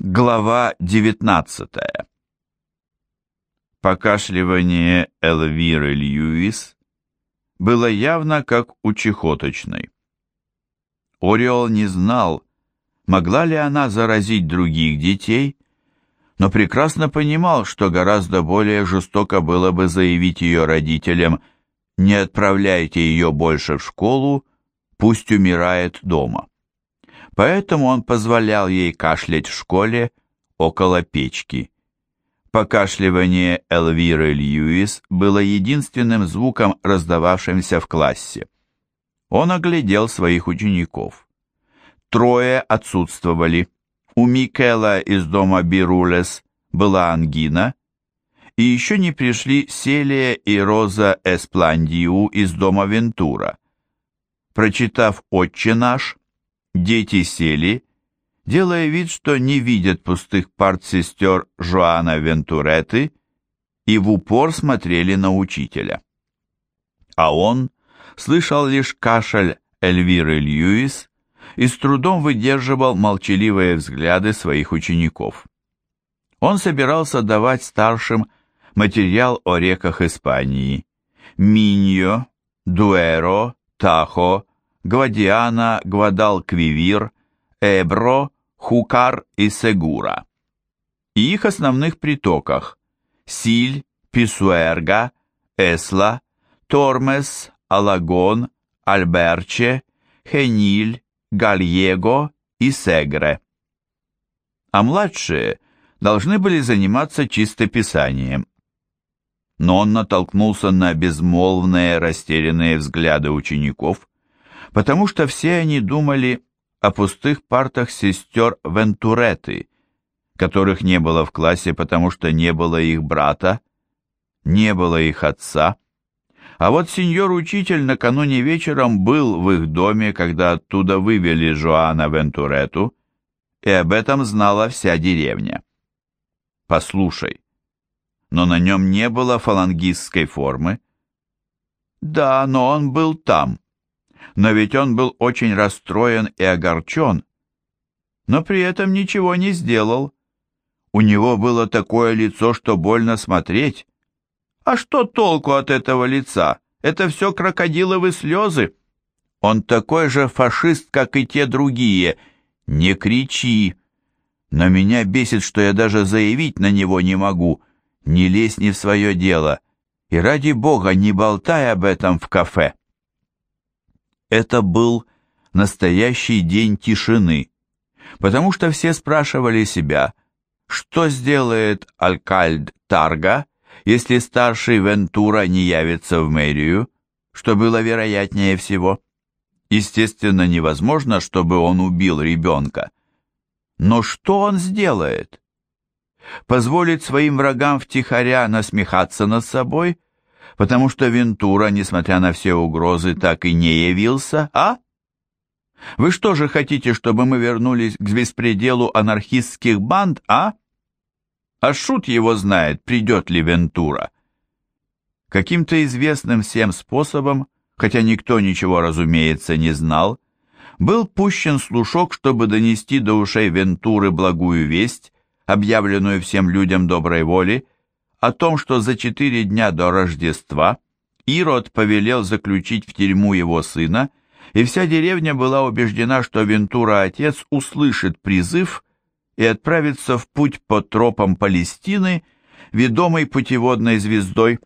Глава 19 Покашливание Элвиры Льюис было явно как у чехоточной. Ориол не знал, могла ли она заразить других детей, но прекрасно понимал, что гораздо более жестоко было бы заявить ее родителям «не отправляйте ее больше в школу, пусть умирает дома». Поэтому он позволял ей кашлять в школе около печки. Покашливание Элвиры Льюис было единственным звуком, раздававшимся в классе. Он оглядел своих учеников. Трое отсутствовали. У Микела из дома Бирулес была ангина, и еще не пришли Селия и Роза Эспландиу из дома Вентура. Прочитав «Отче наш», Дети сели, делая вид, что не видят пустых парт сестер Жоана Вентуреты, и в упор смотрели на учителя. А он слышал лишь кашель Эльвиры Льюис и с трудом выдерживал молчаливые взгляды своих учеников. Он собирался давать старшим материал о реках Испании – Миньо, Дуэро, Тахо, Гвадиана, Гвадалквивир, Эбро, Хукар и Сегура. И их основных притоках – Силь, Писуэрга, Эсла, Тормес, Алагон, Альберче, Хениль, Гальего и Сегре. А младшие должны были заниматься чистописанием. Но он натолкнулся на безмолвные растерянные взгляды учеников, потому что все они думали о пустых партах сестер Вентуреты, которых не было в классе, потому что не было их брата, не было их отца. А вот сеньор-учитель накануне вечером был в их доме, когда оттуда вывели Жоана Вентурету, и об этом знала вся деревня. Послушай, но на нем не было фалангистской формы. Да, но он был там но ведь он был очень расстроен и огорчен, но при этом ничего не сделал. У него было такое лицо, что больно смотреть. А что толку от этого лица? Это все крокодиловы слезы. Он такой же фашист, как и те другие. Не кричи. Но меня бесит, что я даже заявить на него не могу. Не лезь не в свое дело. И ради бога, не болтай об этом в кафе. Это был настоящий день тишины, потому что все спрашивали себя, что сделает Алькальд Тарга, если старший Вентура не явится в мэрию, что было вероятнее всего. Естественно, невозможно, чтобы он убил ребенка. Но что он сделает? Позволит своим врагам втихаря насмехаться над собой – потому что Вентура, несмотря на все угрозы, так и не явился, а? Вы что же хотите, чтобы мы вернулись к беспределу анархистских банд, а? А шут его знает, придет ли Вентура. Каким-то известным всем способом, хотя никто ничего, разумеется, не знал, был пущен слушок, чтобы донести до ушей Вентуры благую весть, объявленную всем людям доброй воли, о том, что за четыре дня до Рождества Ирод повелел заключить в тюрьму его сына, и вся деревня была убеждена, что Вентура-отец услышит призыв и отправится в путь по тропам Палестины, ведомой путеводной звездой,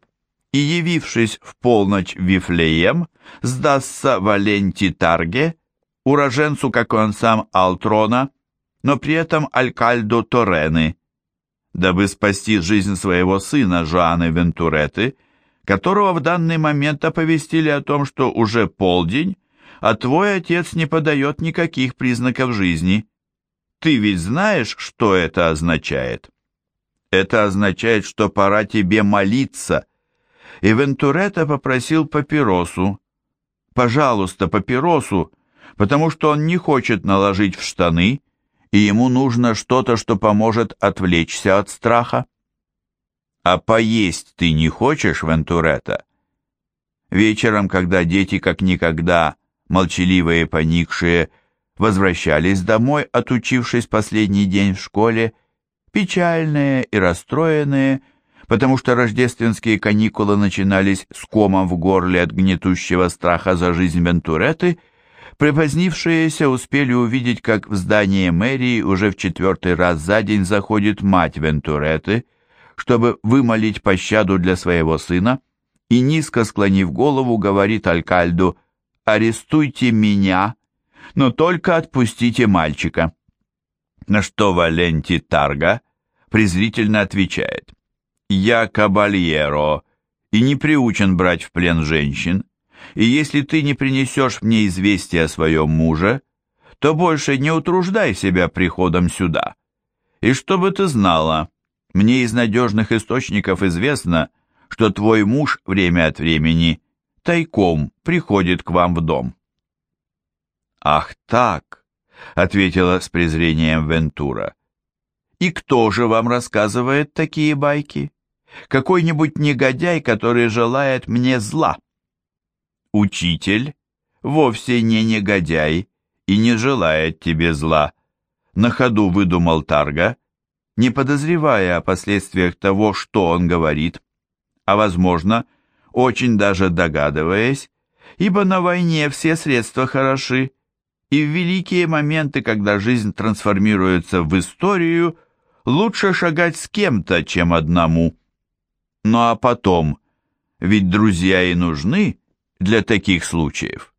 и, явившись в полночь в Вифлеем, сдастся Валенти Тарге, уроженцу, как он сам, Алтрона, но при этом Алькальдо Торены, дабы спасти жизнь своего сына Жоаны Вентуреты, которого в данный момент оповестили о том, что уже полдень, а твой отец не подает никаких признаков жизни. Ты ведь знаешь, что это означает? Это означает, что пора тебе молиться. И Вентурета попросил папиросу. Пожалуйста, папиросу, потому что он не хочет наложить в штаны, и ему нужно что-то, что поможет отвлечься от страха. А поесть ты не хочешь, Вентуретта? Вечером, когда дети как никогда, молчаливые поникшие, возвращались домой, отучившись последний день в школе, печальные и расстроенные, потому что рождественские каникулы начинались с комом в горле от гнетущего страха за жизнь Вентуреты, припозднившиеся успели увидеть, как в здание мэрии уже в четвертый раз за день заходит мать Вентуреты, чтобы вымолить пощаду для своего сына, и, низко склонив голову, говорит Алькальду «Арестуйте меня, но только отпустите мальчика». На что Валенти Тарга презрительно отвечает «Я кабальеро и не приучен брать в плен женщин, и если ты не принесешь мне известие о своем муже, то больше не утруждай себя приходом сюда. И чтобы ты знала, мне из надежных источников известно, что твой муж время от времени тайком приходит к вам в дом». «Ах так!» — ответила с презрением Вентура. «И кто же вам рассказывает такие байки? Какой-нибудь негодяй, который желает мне зла?» «Учитель вовсе не негодяй и не желает тебе зла», — на ходу выдумал Тарга, не подозревая о последствиях того, что он говорит а, возможно, очень даже догадываясь, ибо на войне все средства хороши, и в великие моменты, когда жизнь трансформируется в историю, лучше шагать с кем-то, чем одному. Ну а потом, ведь друзья и нужны для таких случаев.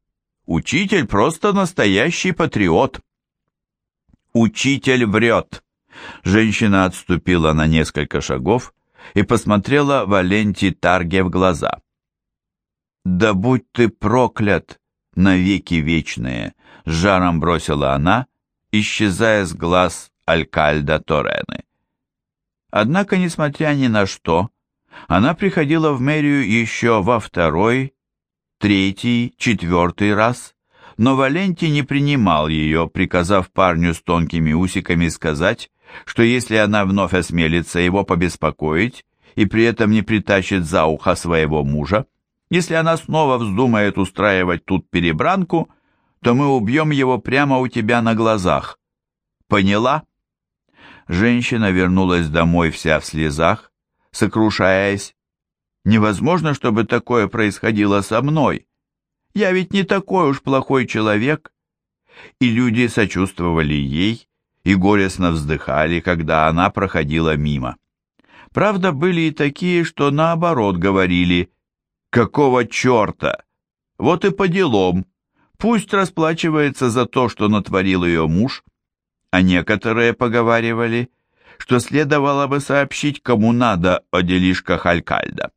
Учитель просто настоящий патриот. Учитель врет. Женщина отступила на несколько шагов, и посмотрела Валенти Тарге в глаза. «Да будь ты проклят, навеки вечные!» — жаром бросила она, исчезая с глаз Алькальда Торены. Однако, несмотря ни на что, она приходила в мэрию еще во второй, третий, четвертый раз, но Валенти не принимал ее, приказав парню с тонкими усиками сказать, что если она вновь осмелится его побеспокоить и при этом не притащит за ухо своего мужа, если она снова вздумает устраивать тут перебранку, то мы убьем его прямо у тебя на глазах. Поняла? Женщина вернулась домой вся в слезах, сокрушаясь. Невозможно, чтобы такое происходило со мной. Я ведь не такой уж плохой человек. И люди сочувствовали ей, и горестно вздыхали, когда она проходила мимо. Правда, были и такие, что наоборот говорили «Какого черта? Вот и по делам. Пусть расплачивается за то, что натворил ее муж». А некоторые поговаривали, что следовало бы сообщить кому надо о делишках Алькальда.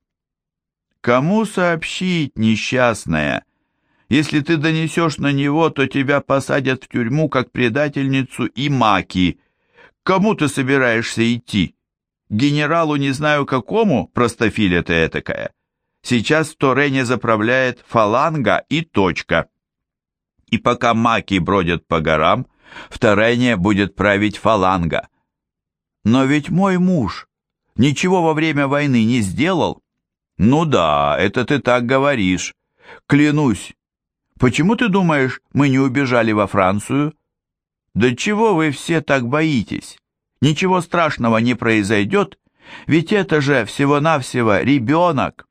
«Кому сообщить, несчастная?» Если ты донесешь на него, то тебя посадят в тюрьму как предательницу и маки. Кому ты собираешься идти? Генералу не знаю какому, простофиля ты этакая. Сейчас в Торене заправляет фаланга и точка. И пока маки бродят по горам, в Торене будет править фаланга. Но ведь мой муж ничего во время войны не сделал. Ну да, это ты так говоришь. Клянусь, Почему ты думаешь, мы не убежали во Францию? Да чего вы все так боитесь? Ничего страшного не произойдет, ведь это же всего-навсего ребенок.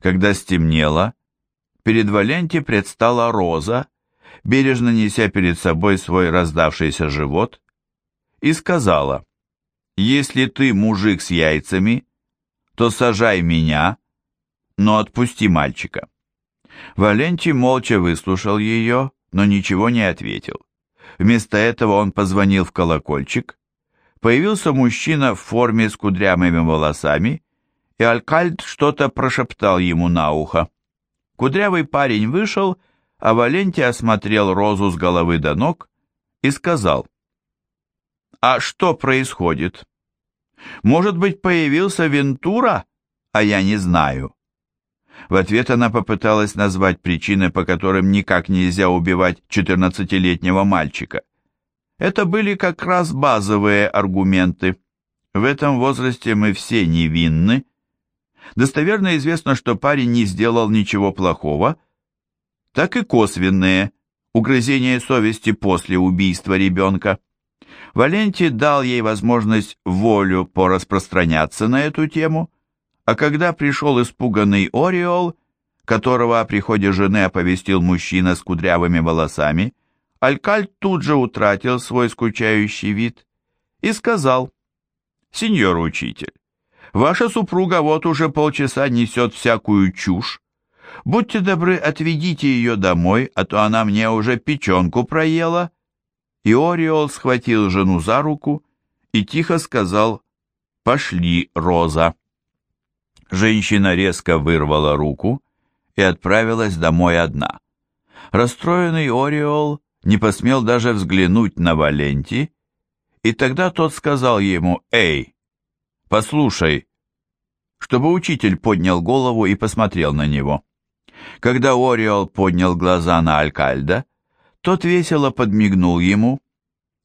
Когда стемнело, перед Валенти предстала Роза, бережно неся перед собой свой раздавшийся живот, и сказала, «Если ты мужик с яйцами, то сажай меня, но отпусти мальчика». Валентий молча выслушал ее, но ничего не ответил. Вместо этого он позвонил в колокольчик. Появился мужчина в форме с кудрявыми волосами, и Алькальд что-то прошептал ему на ухо. Кудрявый парень вышел, а Валентий осмотрел Розу с головы до ног и сказал, «А что происходит? Может быть, появился Вентура, а я не знаю?» В ответ она попыталась назвать причины, по которым никак нельзя убивать 14-летнего мальчика. Это были как раз базовые аргументы. В этом возрасте мы все невинны. Достоверно известно, что парень не сделал ничего плохого. Так и косвенные. угрызение совести после убийства ребенка. Валенти дал ей возможность волю пораспространяться на эту тему, а когда пришел испуганный Ориол, которого о приходе жены оповестил мужчина с кудрявыми волосами, Алькаль тут же утратил свой скучающий вид и сказал, «Сеньор учитель, ваша супруга вот уже полчаса несет всякую чушь. Будьте добры, отведите ее домой, а то она мне уже печенку проела». И Ориол схватил жену за руку и тихо сказал «Пошли, Роза». Женщина резко вырвала руку и отправилась домой одна. Расстроенный Ориол не посмел даже взглянуть на Валенти, и тогда тот сказал ему «Эй, послушай», чтобы учитель поднял голову и посмотрел на него. Когда Ориол поднял глаза на Алькальда, тот весело подмигнул ему.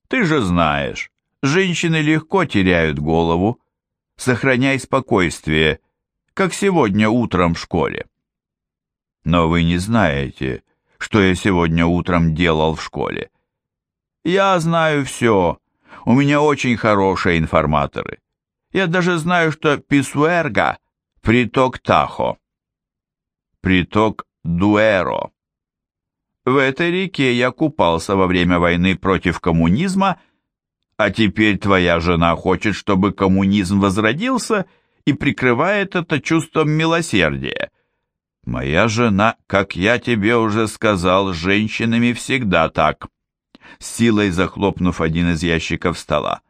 «Ты же знаешь, женщины легко теряют голову. Сохраняй спокойствие, как сегодня утром в школе». «Но вы не знаете, что я сегодня утром делал в школе». «Я знаю все. У меня очень хорошие информаторы. Я даже знаю, что Писуэрга — приток Тахо». «Приток Дуэро». В этой реке я купался во время войны против коммунизма, а теперь твоя жена хочет, чтобы коммунизм возродился и прикрывает это чувством милосердия. Моя жена, как я тебе уже сказал, с женщинами всегда так. С силой захлопнув один из ящиков стола.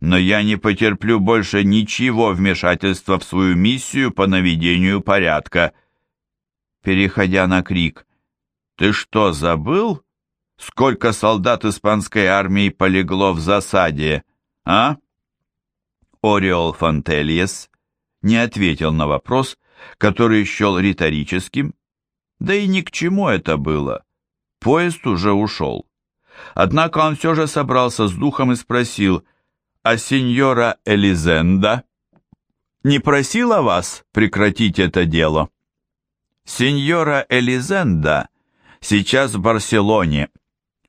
Но я не потерплю больше ничего вмешательства в свою миссию по наведению порядка. Переходя на крик, «Ты что, забыл, сколько солдат испанской армии полегло в засаде, а?» Ориол Фонтельес не ответил на вопрос, который счел риторическим, да и ни к чему это было. Поезд уже ушел. Однако он все же собрался с духом и спросил, «А сеньора Элизенда не просила вас прекратить это дело?» «Сеньора Элизенда сейчас в Барселоне.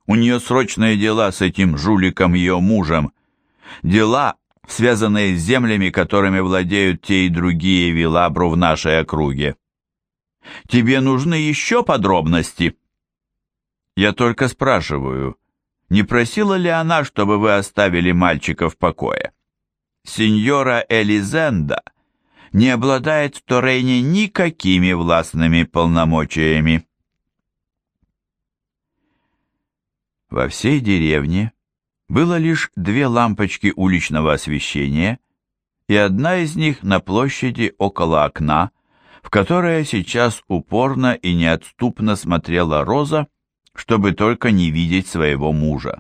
У нее срочные дела с этим жуликом ее мужем. Дела, связанные с землями, которыми владеют те и другие вилабру в нашей округе. Тебе нужны еще подробности? Я только спрашиваю, не просила ли она, чтобы вы оставили мальчика в покое? Сеньора Элизенда не обладает в Торейне никакими властными полномочиями. Во всей деревне было лишь две лампочки уличного освещения, и одна из них на площади около окна, в которое сейчас упорно и неотступно смотрела Роза, чтобы только не видеть своего мужа.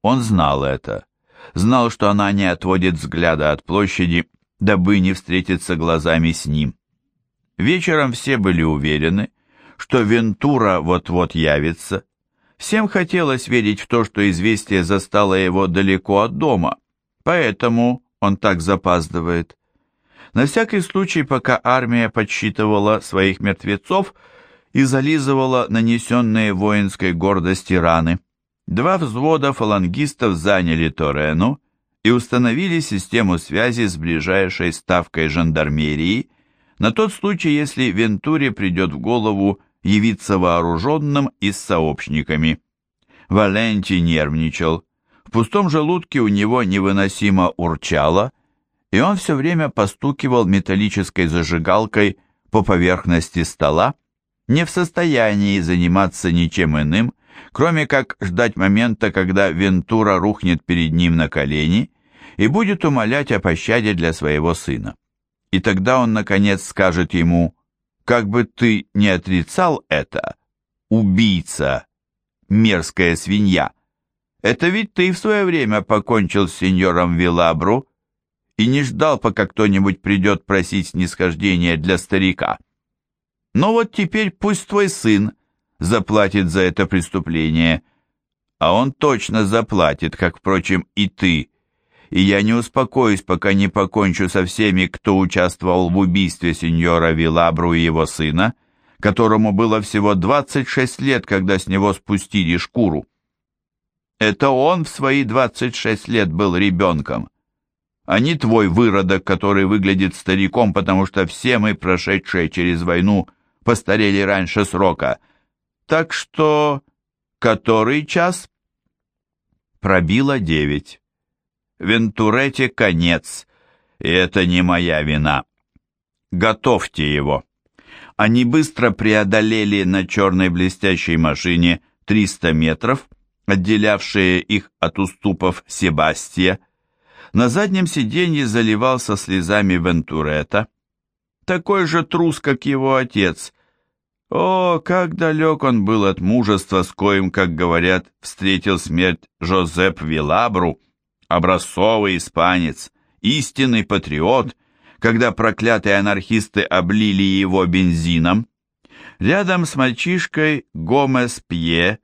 Он знал это, знал, что она не отводит взгляда от площади, дабы не встретиться глазами с ним. Вечером все были уверены, что Вентура вот-вот явится, Всем хотелось верить в то, что известие застало его далеко от дома, поэтому он так запаздывает. На всякий случай, пока армия подсчитывала своих мертвецов и зализывала нанесенные воинской гордости раны, два взвода фалангистов заняли Торену и установили систему связи с ближайшей ставкой жандармерии на тот случай, если Вентуре придет в голову явиться вооруженным и с сообщниками. Валентий нервничал. В пустом желудке у него невыносимо урчало, и он все время постукивал металлической зажигалкой по поверхности стола, не в состоянии заниматься ничем иным, кроме как ждать момента, когда Вентура рухнет перед ним на колени и будет умолять о пощаде для своего сына. И тогда он, наконец, скажет ему как бы ты не отрицал это, убийца, мерзкая свинья, это ведь ты в свое время покончил с сеньором Вилабру и не ждал, пока кто-нибудь придет просить снисхождения для старика. Но вот теперь пусть твой сын заплатит за это преступление, а он точно заплатит, как, впрочем, и ты, и я не успокоюсь, пока не покончу со всеми, кто участвовал в убийстве сеньора Вилабру и его сына, которому было всего 26 лет, когда с него спустили шкуру. Это он в свои 26 лет был ребенком, а не твой выродок, который выглядит стариком, потому что все мы, прошедшие через войну, постарели раньше срока. Так что... который час? Пробило девять. Вентурете конец, и это не моя вина. Готовьте его. Они быстро преодолели на черной блестящей машине 300 метров, отделявшие их от уступов Себастья. На заднем сиденье заливался слезами Вентурета. Такой же трус, как его отец. О, как далек он был от мужества, с коим, как говорят, встретил смерть Жозеп Вилабру, образцовый испанец, истинный патриот — когда проклятые анархисты облили его бензином. Рядом с мальчишкой Гомес Пье,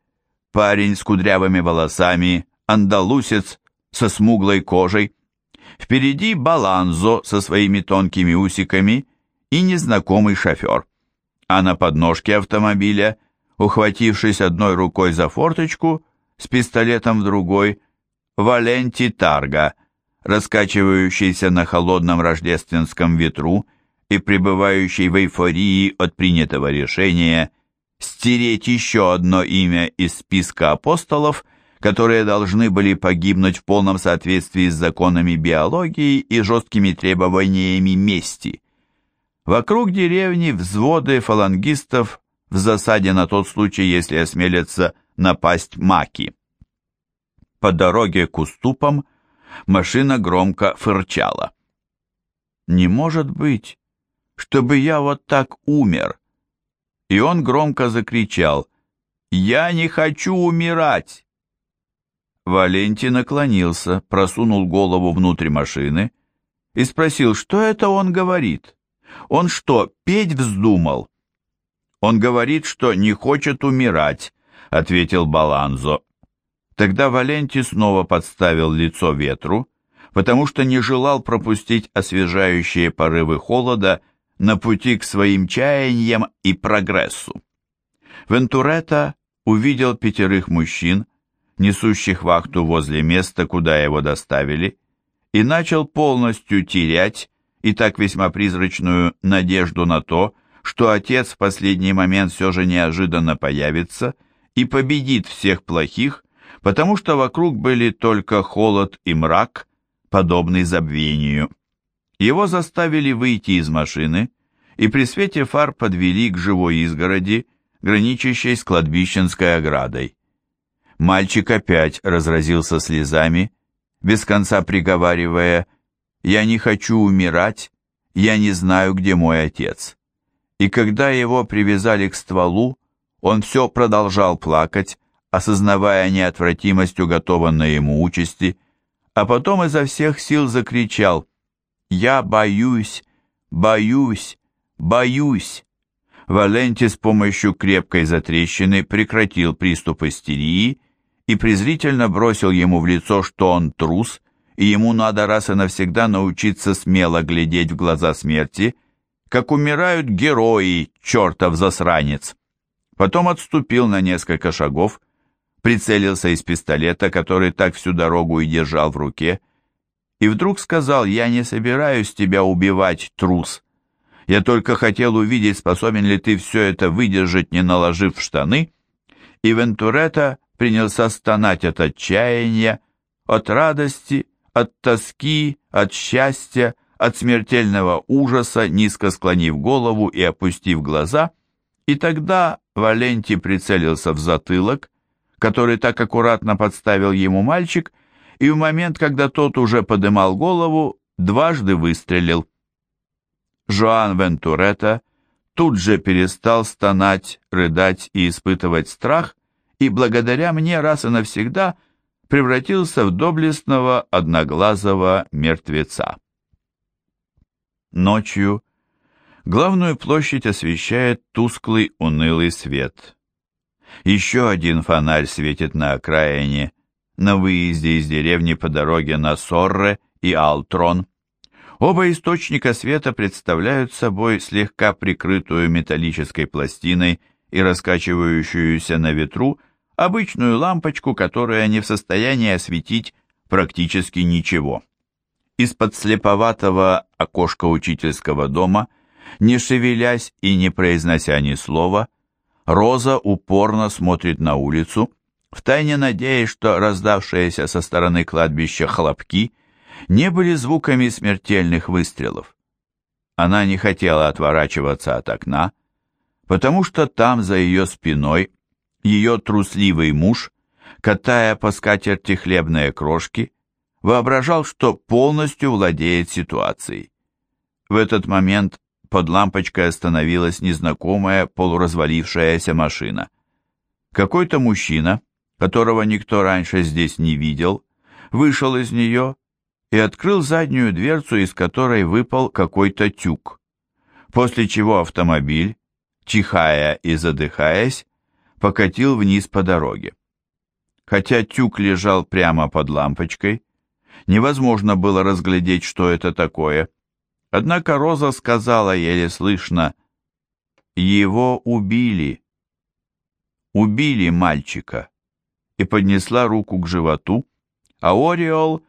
парень с кудрявыми волосами, андалусец со смуглой кожей. Впереди Баланзо со своими тонкими усиками и незнакомый шофер. А на подножке автомобиля, ухватившись одной рукой за форточку, с пистолетом в другой, Валенти Тарга – раскачивающийся на холодном рождественском ветру и пребывающий в эйфории от принятого решения стереть еще одно имя из списка апостолов, которые должны были погибнуть в полном соответствии с законами биологии и жесткими требованиями мести. Вокруг деревни взводы фалангистов в засаде на тот случай, если осмелятся напасть маки. По дороге к уступам Машина громко фырчала. «Не может быть, чтобы я вот так умер!» И он громко закричал «Я не хочу умирать!» Валентий наклонился, просунул голову внутрь машины и спросил, что это он говорит. Он что, петь вздумал? Он говорит, что не хочет умирать, ответил Баланзо. Тогда Валенти снова подставил лицо ветру, потому что не желал пропустить освежающие порывы холода на пути к своим чаяниям и прогрессу. Вентуретта увидел пятерых мужчин, несущих вахту возле места, куда его доставили, и начал полностью терять и так весьма призрачную надежду на то, что отец в последний момент все же неожиданно появится и победит всех плохих, потому что вокруг были только холод и мрак, подобный забвению. Его заставили выйти из машины и при свете фар подвели к живой изгороди, граничащей с кладбищенской оградой. Мальчик опять разразился слезами, без конца приговаривая «Я не хочу умирать, я не знаю, где мой отец». И когда его привязали к стволу, он все продолжал плакать, осознавая неотвратимость уготованной ему участи, а потом изо всех сил закричал «Я боюсь, боюсь, боюсь!» Валенти с помощью крепкой затрещины прекратил приступ истерии и презрительно бросил ему в лицо, что он трус, и ему надо раз и навсегда научиться смело глядеть в глаза смерти, как умирают герои, чертов засранец. Потом отступил на несколько шагов, прицелился из пистолета, который так всю дорогу и держал в руке, и вдруг сказал, «Я не собираюсь тебя убивать, трус. Я только хотел увидеть, способен ли ты все это выдержать, не наложив штаны». И Вентуретта принялся стонать от отчаяния, от радости, от тоски, от счастья, от смертельного ужаса, низко склонив голову и опустив глаза, и тогда Валенти прицелился в затылок, который так аккуратно подставил ему мальчик, и в момент, когда тот уже подымал голову, дважды выстрелил. Жоан Вентуретта тут же перестал стонать, рыдать и испытывать страх, и благодаря мне раз и навсегда превратился в доблестного одноглазого мертвеца. Ночью главную площадь освещает тусклый унылый свет. Еще один фонарь светит на окраине, на выезде из деревни по дороге на Сорре и Алтрон. Оба источника света представляют собой слегка прикрытую металлической пластиной и раскачивающуюся на ветру обычную лампочку, которая не в состоянии осветить практически ничего. Из-под слеповатого окошка учительского дома, не шевелясь и не произнося ни слова, Роза упорно смотрит на улицу, втайне надеясь, что раздавшиеся со стороны кладбища хлопки не были звуками смертельных выстрелов. Она не хотела отворачиваться от окна, потому что там, за ее спиной, ее трусливый муж, катая по скатерти хлебные крошки, воображал, что полностью владеет ситуацией. В этот момент под лампочкой остановилась незнакомая полуразвалившаяся машина. Какой-то мужчина, которого никто раньше здесь не видел, вышел из нее и открыл заднюю дверцу, из которой выпал какой-то тюк, после чего автомобиль, чихая и задыхаясь, покатил вниз по дороге. Хотя тюк лежал прямо под лампочкой, невозможно было разглядеть, что это такое. Однако Роза сказала еле слышно, «Его убили». Убили мальчика. И поднесла руку к животу, а Ориол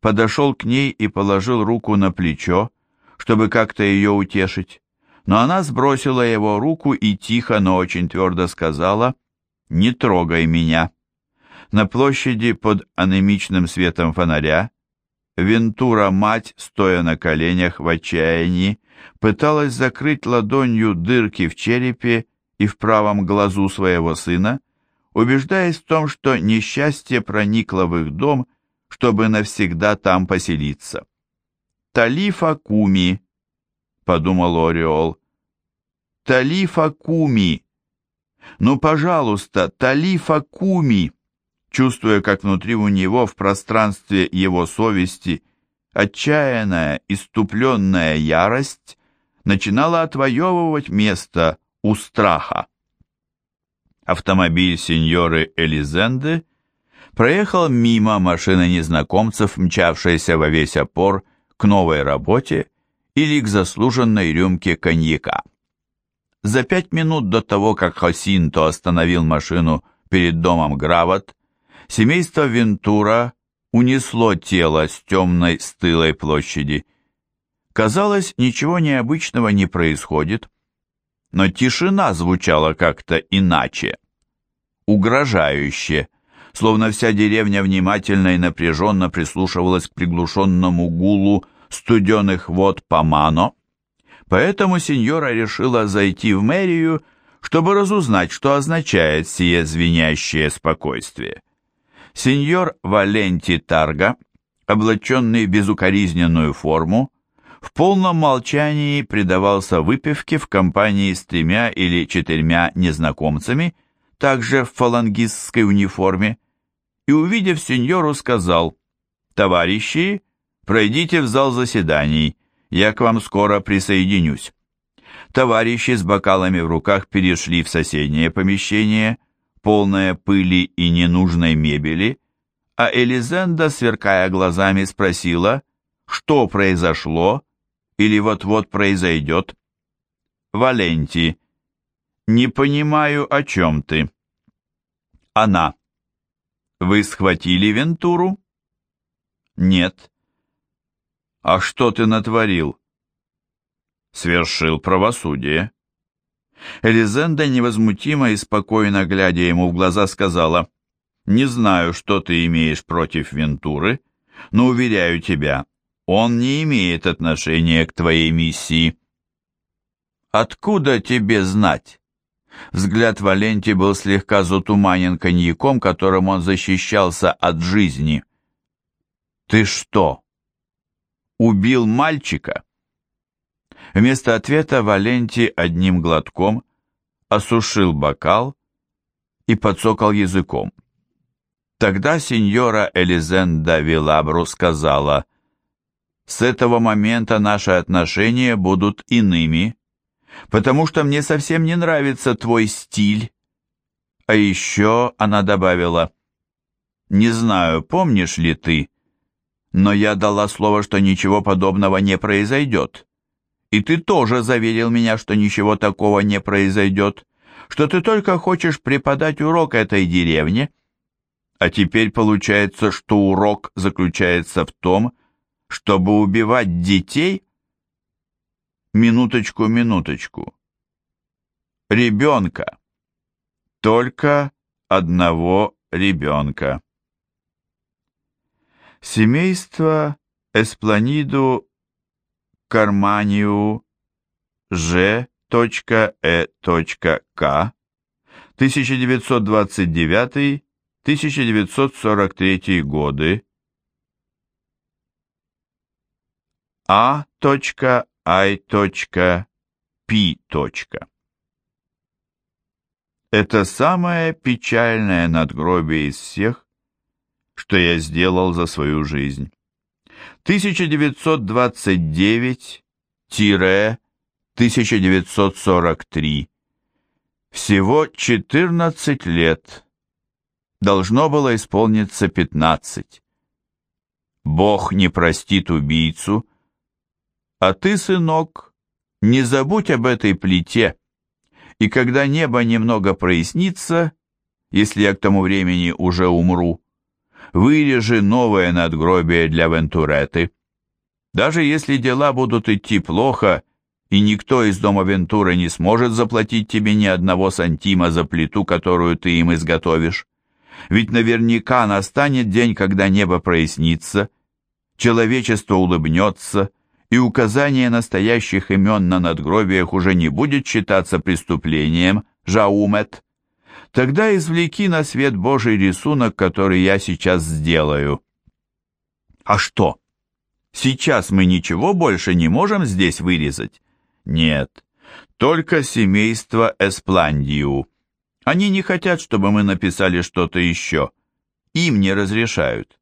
подошел к ней и положил руку на плечо, чтобы как-то ее утешить. Но она сбросила его руку и тихо, но очень твердо сказала «Не трогай меня». На площади под анемичным светом фонаря Вентура-мать, стоя на коленях в отчаянии, пыталась закрыть ладонью дырки в черепе и в правом глазу своего сына, убеждаясь в том, что несчастье проникло в их дом, чтобы навсегда там поселиться. «Талифа Куми», — подумал Ореол, — «Талифа Куми! Ну, пожалуйста, Талифа Куми!» Чувствуя, как внутри у него в пространстве его совести отчаянная, иступленная ярость начинала отвоевывать место у страха. Автомобиль сеньоры Элизенды проехал мимо машины незнакомцев, мчавшейся во весь опор к новой работе или к заслуженной рюмке коньяка. За пять минут до того, как Хосинто остановил машину перед домом Грават, Семейство Вентура унесло тело с темной стылой площади. Казалось, ничего необычного не происходит, но тишина звучала как-то иначе, угрожающе, словно вся деревня внимательно и напряженно прислушивалась к приглушенному гулу студеных вод Памано. Поэтому сеньора решила зайти в мэрию, чтобы разузнать, что означает сие звенящее спокойствие. Сеньор Валенти Тарга, облаченный в безукоризненную форму, в полном молчании предавался выпивке в компании с тремя или четырьмя незнакомцами, также в фалангистской униформе, и, увидев сеньору, сказал «Товарищи, пройдите в зал заседаний, я к вам скоро присоединюсь». Товарищи с бокалами в руках перешли в соседнее помещение – полная пыли и ненужной мебели, а Элизенда, сверкая глазами, спросила, что произошло или вот-вот произойдет. Валенти, не понимаю, о чем ты. Она. Вы схватили Вентуру? Нет. А что ты натворил? Свершил правосудие. Элизенда невозмутимо и спокойно глядя ему в глаза сказала, «Не знаю, что ты имеешь против Вентуры, но уверяю тебя, он не имеет отношения к твоей миссии». «Откуда тебе знать?» Взгляд Валенти был слегка затуманен коньяком, которым он защищался от жизни. «Ты что, убил мальчика?» Вместо ответа Валенти одним глотком осушил бокал и подсокал языком. Тогда сеньора Элизенда Вилабру сказала, «С этого момента наши отношения будут иными, потому что мне совсем не нравится твой стиль». А еще она добавила, «Не знаю, помнишь ли ты, Но я дала слово, что ничего подобного не произойдет. И ты тоже заверил меня, что ничего такого не произойдет, что ты только хочешь преподать урок этой деревне. А теперь получается, что урок заключается в том, чтобы убивать детей? Минуточку, минуточку. Ребенка. Только одного ребенка. Семейство Эспланиду Карманию Ж. Э. К. 1929-1943 годы А. I. P. Это самое печальное надгробие из всех, что я сделал за свою жизнь. 1929-1943. Всего 14 лет. Должно было исполниться 15. Бог не простит убийцу, а ты, сынок, не забудь об этой плите, и когда небо немного прояснится, если я к тому времени уже умру, вырежи новое надгробие для Вентуреты. Даже если дела будут идти плохо, и никто из дома Вентуры не сможет заплатить тебе ни одного сантима за плиту, которую ты им изготовишь. Ведь наверняка настанет день, когда небо прояснится, человечество улыбнется, и указание настоящих имен на надгробиях уже не будет считаться преступлением, Жаумет. Тогда извлеки на свет Божий рисунок, который я сейчас сделаю. А что? Сейчас мы ничего больше не можем здесь вырезать? Нет, только семейство Эспландию. Они не хотят, чтобы мы написали что-то еще. Им не разрешают.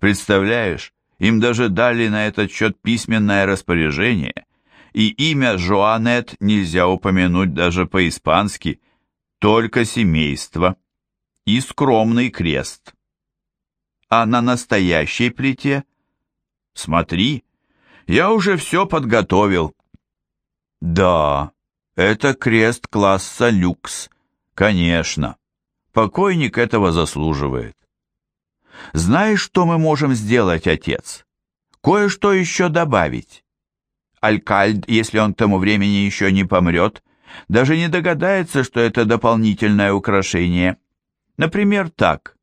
Представляешь, им даже дали на этот счет письменное распоряжение, и имя Жоанет нельзя упомянуть даже по-испански – только семейство и скромный крест. А на настоящей плите? Смотри, я уже все подготовил. Да, это крест класса люкс, конечно. Покойник этого заслуживает. Знаешь, что мы можем сделать, отец? Кое-что еще добавить. Алькальд, если он к тому времени еще не помрет, даже не догадается, что это дополнительное украшение. Например, так.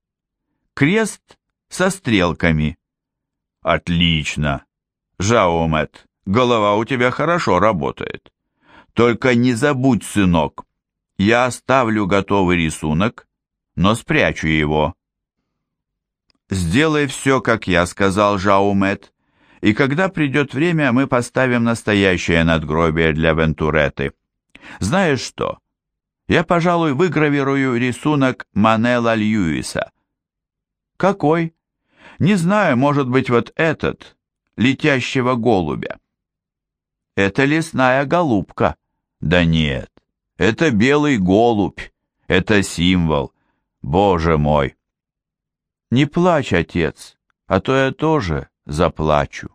Крест со стрелками. Отлично. Жаумет, голова у тебя хорошо работает. Только не забудь, сынок, я оставлю готовый рисунок, но спрячу его. Сделай все, как я сказал, Жаумет, и когда придет время, мы поставим настоящее надгробие для Вентуреты. Знаешь что? Я, пожалуй, выгравирую рисунок Манела Льюиса. Какой? Не знаю, может быть, вот этот, летящего голубя. Это лесная голубка. Да нет, это белый голубь. Это символ. Боже мой! Не плачь, отец, а то я тоже заплачу.